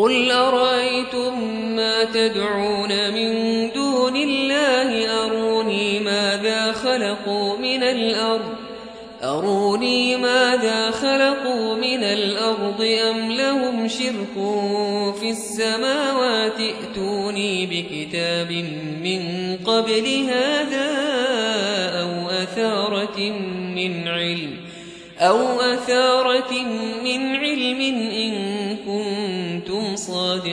قل أرأيتم ما تدعون من دون الله؟ أروني ماذا خلقوا من الأرض؟ أروني ماذا خلقوا من الأرض؟ أم لهم شرك في السماوات؟ ائتوني بكتاب من قبل هذا أو أثارة من علم؟ أو أثارة من علم إن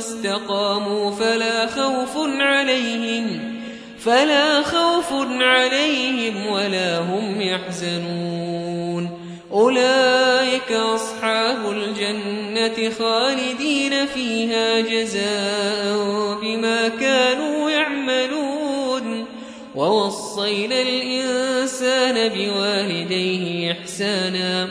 ثم استقاموا فلا خوف عليهم فلا خوف عليهم ولا هم يحزنون. أولئك أصحاب الجنة خالدين فيها جزاء بما كانوا يعملون. ووصينا الإنسان بوالديه إحسانا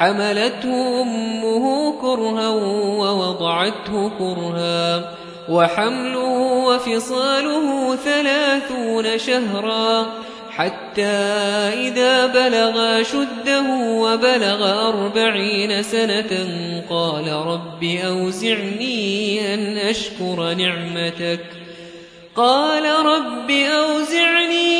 حملته أمه كرها ووضعته كرها وحمله وفصاله ثلاثون شهرا حتى إذا بلغ شده وبلغ أربعين سنة قال رب أوزعني أن أشكر نعمتك قال رب أوزعني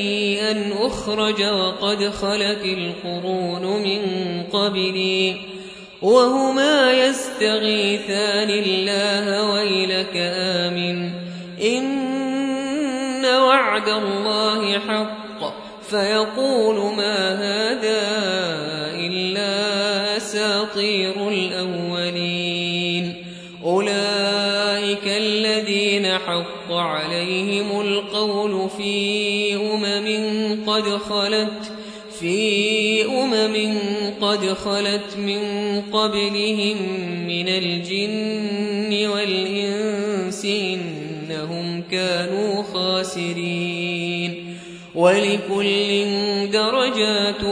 أن أخرج وقد خلت القرون من قبلي. وهما يستغيثان الله ويلك آمن. إن وعد الله حق. فيقول ما هذا إلا أساطير الأولين. أولئك الذين حق عليهم القول في أمم قد خلت في أمم قد خلت من قبلهم من الجن والإنس إنهم كانوا خاسرين. ولكل درجات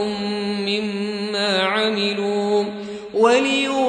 مما عملوا وليوفيهم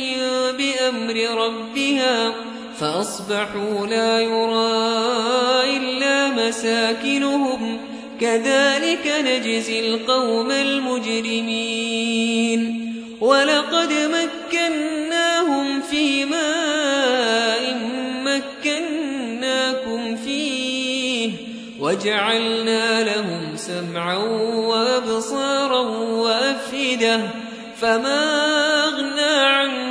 بأمر ربها فأصبحوا لا يرى إلا مساكنهم. كذلك نجزي القوم المجرمين. ولقد مكناهم في ماء مكناكم فيه وجعلنا لهم سمعا وأبصارا وأفئدة. فما أغنى عنهم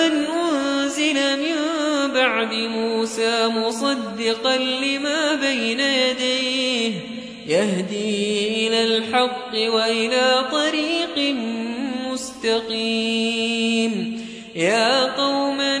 موسى مصدقا لما بين يديه يهدي إلى الحق وإلى طريق مستقيم. يا قومنا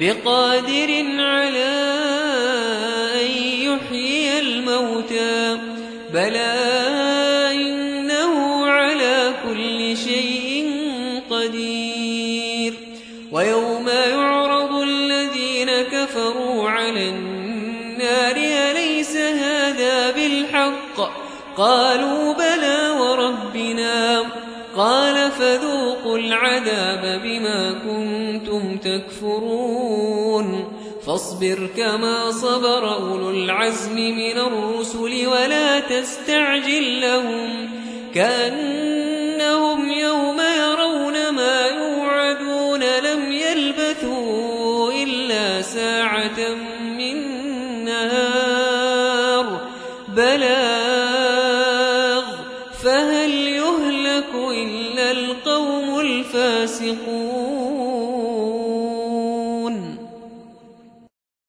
بقادر على أن يحيي الموتى. بلى إنه على كل شيء قدير. ويوم يعرض الذين كفروا على النار أليس هذا بالحق؟ قالوا بلى العذاب بما كنتم تكفرون. فاصبر كما صبر أولو العزم من الرسل ولا تستعجل لهم. كأنهم